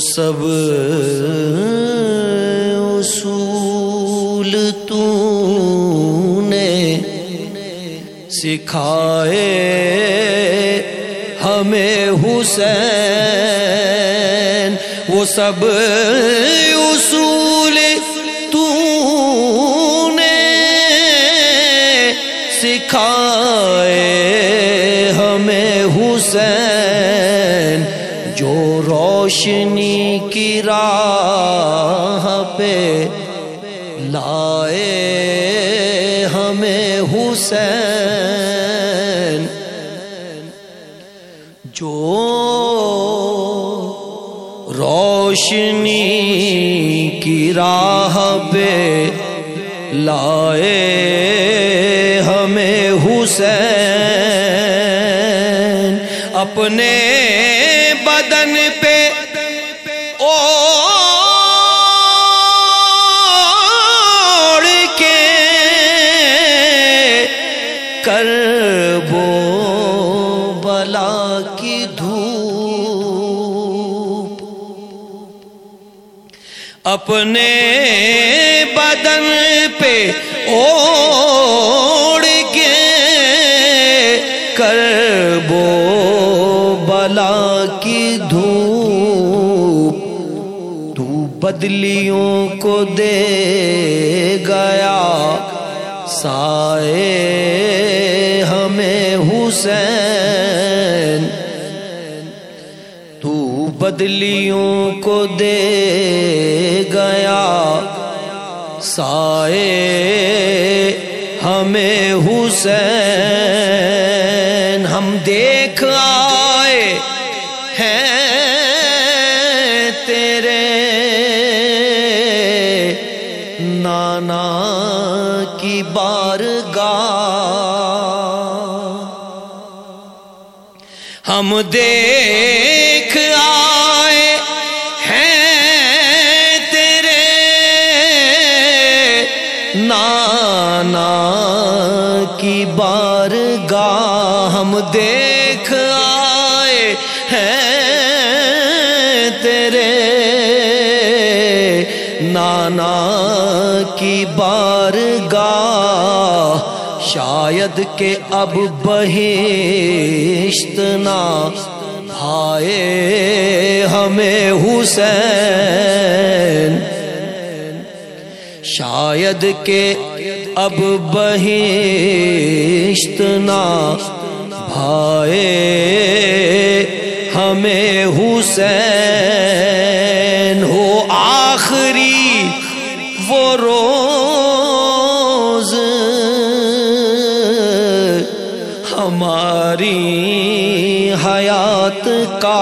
سب اصول تو نے سکھائے ہمیں حسین۔ وہ سب اصول تو نے سکھائے ہمیں حسین۔ جو روشنی کی راہ پہ لائے ہمیں حسین، جو روشنی کی راہ پہ لائے ہمیں حسین، اپنے بدن پہ۔ اوڑ کے کر بو بلا کی دھوپ۔ اپنے بدن پہ اوڑ بدلیوں کو دے گیا۔ سائے ہمیں حسین۔ تو بدلیوں کو دے گیا۔ سائے ہمیں حسین۔ ہم دیکھ نانا کی بارگاہ۔ ہم دیکھ آئے ہیں تیرے نانا کی بارگاہ۔ ہم دیکھ نانا کی بارگاہ شاید کہ اب بہشت نہ آئے ہمیں حسین۔ شاید کہ اب بہشت نہ بھائے ہمیں حسین۔ ہماری حیات کا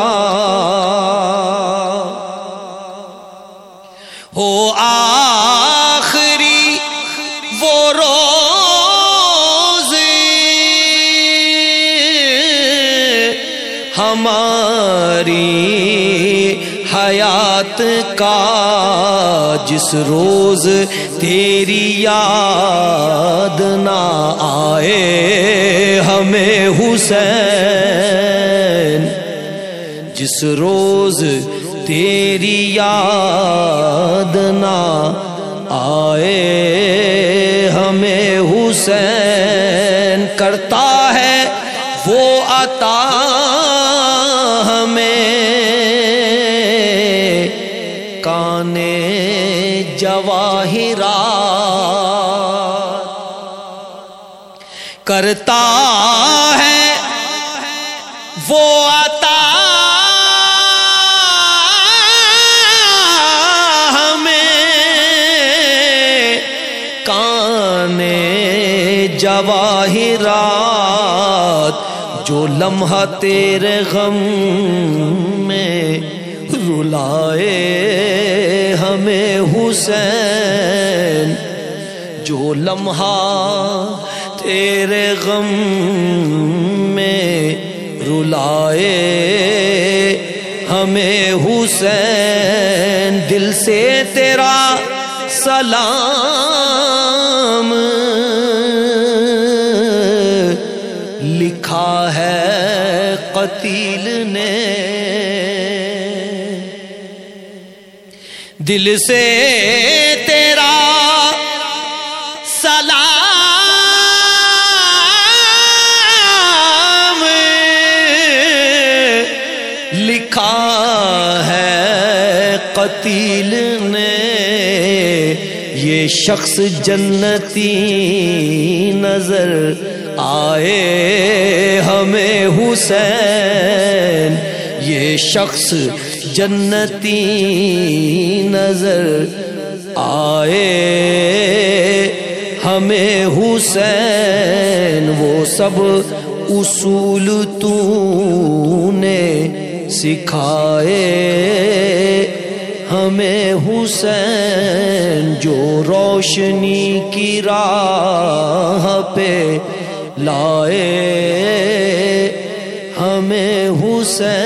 حیات کا جس روز تیری یاد نہ آئے، ہمیں حسین، جس روز تیری یاد نہ آئے، ہمیں حسین کرتا ہے، وہ عطا کرتا ہے، وہ عطا ہمیں کانے جواہرات، جو لمحہ تیرے غم میں رلائے ہمیں حسین، جو لمحہ تیرے غم میں رلائے ہمیں حسین دل سے تیرا سلام لکھا ہے قتیل نے۔ دل سے قتیل نے یہ شخص جنتی نظر آئے ہمیں حسین یہ شخص جنتی نظر آئے ہمیں حسین وہ سب اصول تو نے سکھائے ہمیں حسین جو روشنی کی راہ پہ لائے ہمیں حسین